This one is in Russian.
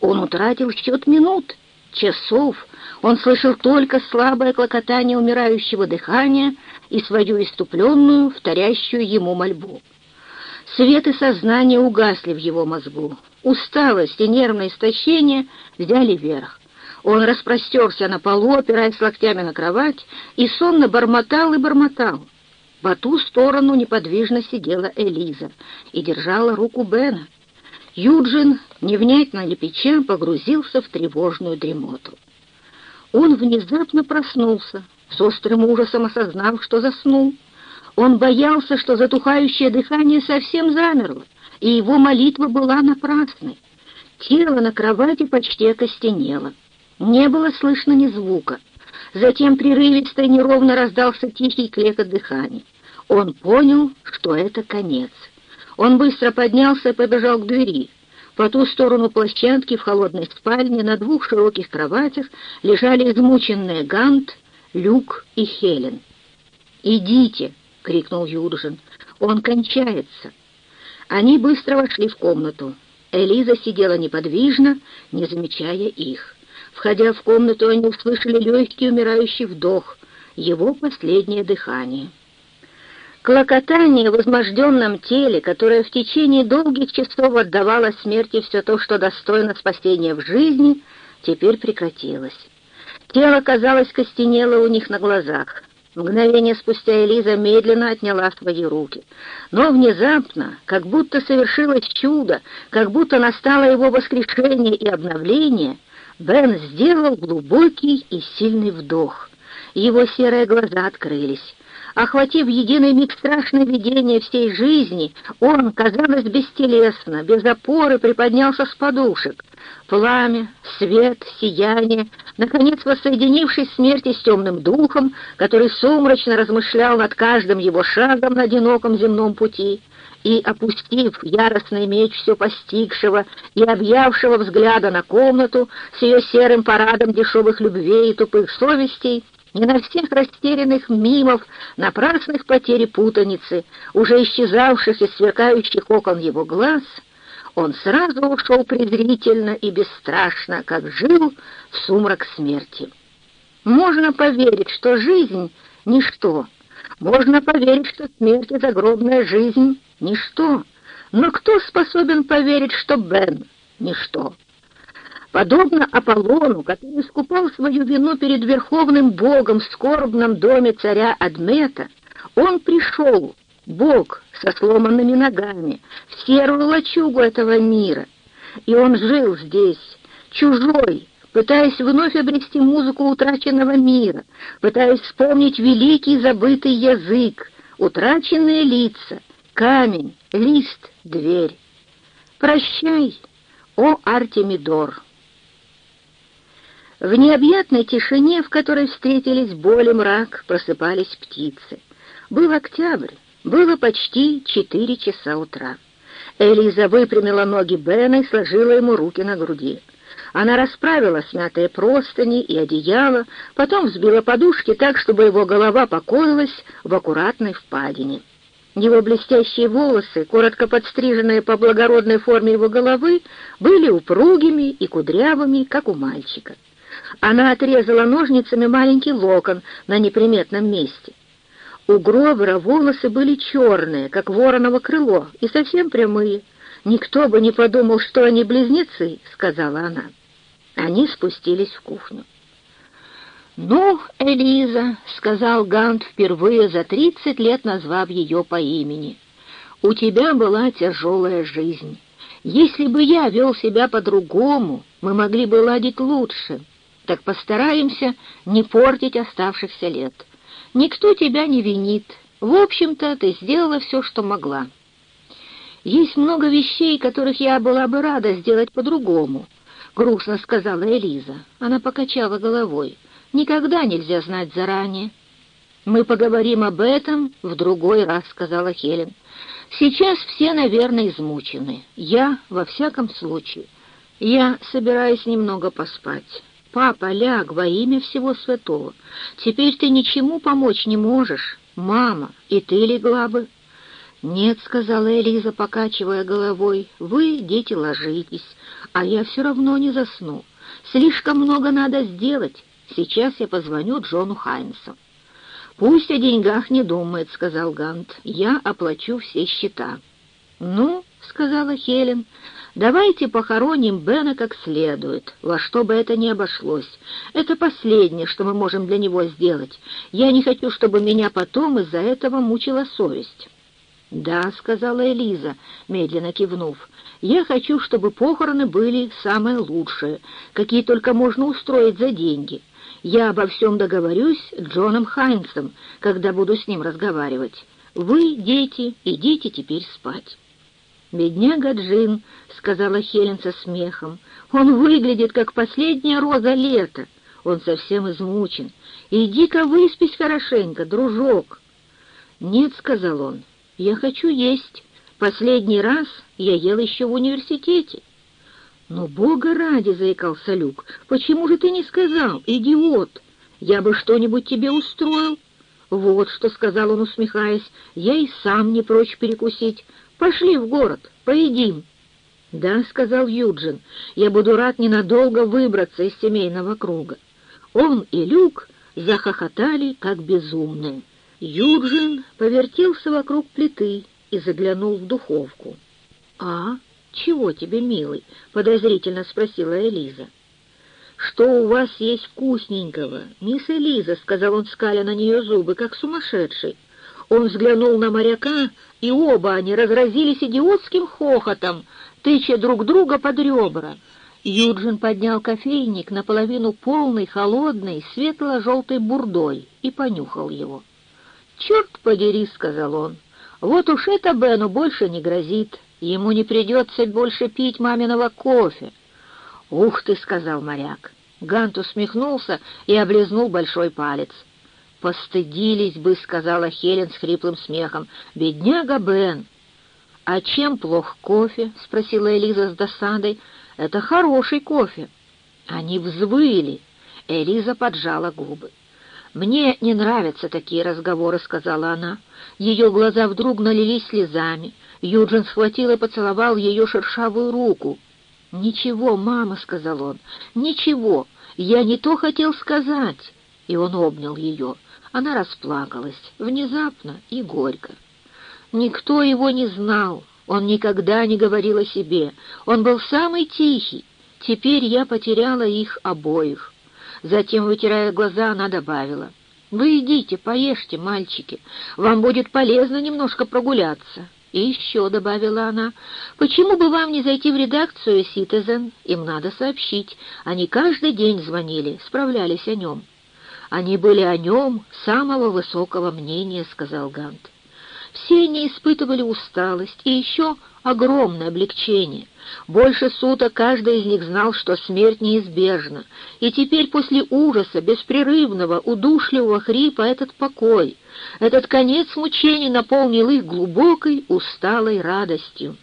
Он утратил счет минут, часов. Он слышал только слабое клокотание умирающего дыхания и свою иступленную, вторящую ему мольбу. Свет и сознание угасли в его мозгу. Усталость и нервное истощение взяли верх. Он распростерся на полу, опираясь локтями на кровать, и сонно бормотал и бормотал. По ту сторону неподвижно сидела Элиза и держала руку Бена. Юджин, невнятно лепеча, погрузился в тревожную дремоту. Он внезапно проснулся, с острым ужасом осознав, что заснул. Он боялся, что затухающее дыхание совсем замерло, и его молитва была напрасной. Тело на кровати почти окостенело. Не было слышно ни звука. Затем прерывисто и неровно раздался тихий клекот дыхания. Он понял, что это конец. Он быстро поднялся и побежал к двери. По ту сторону площадки в холодной спальне на двух широких кроватях лежали измученные Гант, Люк и Хелен. «Идите!» — крикнул Юржин. «Он кончается!» Они быстро вошли в комнату. Элиза сидела неподвижно, не замечая их. Входя в комнату, они услышали легкий умирающий вдох, его последнее дыхание. Клокотание в возможденном теле, которое в течение долгих часов отдавало смерти все то, что достойно спасения в жизни, теперь прекратилось. Тело, казалось, костенело у них на глазах. Мгновение спустя Элиза медленно отняла свои руки. Но внезапно, как будто совершилось чудо, как будто настало его воскрешение и обновление, Бен сделал глубокий и сильный вдох. Его серые глаза открылись. Охватив единый миг страшное видение всей жизни, он, казалось, бестелесно, без опоры приподнялся с подушек. Пламя, свет, сияние, наконец воссоединившись смерти с темным духом, который сумрачно размышлял над каждым его шагом на одиноком земном пути, и, опустив яростный меч все постигшего и объявшего взгляда на комнату с ее серым парадом дешевых любвей и тупых совестей, и на всех растерянных мимов, напрасных потерь и путаницы, уже исчезавших из сверкающих окон его глаз, он сразу ушел презрительно и бесстрашно, как жил в сумрак смерти. Можно поверить, что жизнь — ничто, можно поверить, что смерть и загробная жизнь — ничто, но кто способен поверить, что Бен — ничто? Подобно Аполлону, который искупал свою вину перед верховным богом в скорбном доме царя Адмета, он пришел, бог со сломанными ногами, в серую лачугу этого мира, и он жил здесь, чужой, пытаясь вновь обрести музыку утраченного мира, пытаясь вспомнить великий забытый язык, утраченные лица, камень, лист, дверь. Прощай, о Артемидор! В необъятной тишине, в которой встретились боль и мрак, просыпались птицы. Был октябрь, было почти четыре часа утра. Элиза выпрямила ноги Бена и сложила ему руки на груди. Она расправила смятые простыни и одеяло, потом взбила подушки так, чтобы его голова покоилась в аккуратной впадине. Его блестящие волосы, коротко подстриженные по благородной форме его головы, были упругими и кудрявыми, как у мальчика. Она отрезала ножницами маленький локон на неприметном месте. У Гробера волосы были черные, как вороново крыло, и совсем прямые. «Никто бы не подумал, что они близнецы», — сказала она. Они спустились в кухню. «Ну, Элиза», — сказал Гант впервые за тридцать лет, назвав ее по имени, — «у тебя была тяжелая жизнь. Если бы я вел себя по-другому, мы могли бы ладить лучше» так постараемся не портить оставшихся лет. Никто тебя не винит. В общем-то, ты сделала все, что могла. Есть много вещей, которых я была бы рада сделать по-другому, — грустно сказала Элиза. Она покачала головой. Никогда нельзя знать заранее. Мы поговорим об этом в другой раз, — сказала Хелен. Сейчас все, наверное, измучены. Я, во всяком случае. Я собираюсь немного поспать. «Папа, ляг во имя всего святого. Теперь ты ничему помочь не можешь. Мама, и ты легла бы». «Нет», — сказала Элиза, покачивая головой, — «вы, дети, ложитесь, а я все равно не засну. Слишком много надо сделать. Сейчас я позвоню Джону Хайнсу». «Пусть о деньгах не думает», — сказал Гант. «Я оплачу все счета». «Ну», — сказала Хелен, — «давайте похороним Бена как следует, во что бы это ни обошлось. Это последнее, что мы можем для него сделать. Я не хочу, чтобы меня потом из-за этого мучила совесть». «Да», — сказала Элиза, медленно кивнув, — «я хочу, чтобы похороны были самые лучшие, какие только можно устроить за деньги. Я обо всем договорюсь с Джоном Хайнсом, когда буду с ним разговаривать. Вы, дети, идите теперь спать». «Бедняга Джин», — сказала Хелен со смехом, — «он выглядит, как последняя роза лета. Он совсем измучен. Иди-ка выспись хорошенько, дружок». «Нет», — сказал он, «Я хочу есть. Последний раз я ел еще в университете». «Но, Бога ради!» — заикался Люк. «Почему же ты не сказал, идиот? Я бы что-нибудь тебе устроил». «Вот что», — сказал он, усмехаясь, — «я и сам не прочь перекусить. Пошли в город, поедим». «Да», — сказал Юджин, — «я буду рад ненадолго выбраться из семейного круга». Он и Люк захохотали, как безумные. Юджин повертелся вокруг плиты и заглянул в духовку. «А, чего тебе, милый?» — подозрительно спросила Элиза. «Что у вас есть вкусненького?» «Мисс Элиза», — сказал он, скаля на нее зубы, как сумасшедший. Он взглянул на моряка, и оба они разразились идиотским хохотом, тыча друг друга под ребра. Юджин поднял кофейник наполовину полный, холодной, светло-желтой бурдой и понюхал его. «Черт подери», — сказал он, — «вот уж это Бену больше не грозит, ему не придется больше пить маминого кофе». «Ух ты», — сказал моряк. Гант усмехнулся и облизнул большой палец. «Постыдились бы», — сказала Хелен с хриплым смехом. «Бедняга Бен!» «А чем плох кофе?» — спросила Элиза с досадой. «Это хороший кофе». Они взвыли. Элиза поджала губы. «Мне не нравятся такие разговоры», — сказала она. Ее глаза вдруг налились слезами. Юджин схватил и поцеловал ее шершавую руку. «Ничего, мама», — сказал он, — «ничего, я не то хотел сказать». И он обнял ее. Она расплакалась, внезапно и горько. Никто его не знал, он никогда не говорил о себе, он был самый тихий. Теперь я потеряла их обоих. Затем, вытирая глаза, она добавила, «Вы идите, поешьте, мальчики, вам будет полезно немножко прогуляться». «И еще», — добавила она, — «почему бы вам не зайти в редакцию «Ситизен»? Им надо сообщить. Они каждый день звонили, справлялись о нем». «Они были о нем самого высокого мнения», — сказал Гант. Все они испытывали усталость и еще огромное облегчение. Больше суток каждый из них знал, что смерть неизбежна, и теперь после ужаса, беспрерывного, удушливого хрипа этот покой, этот конец мучений наполнил их глубокой, усталой радостью.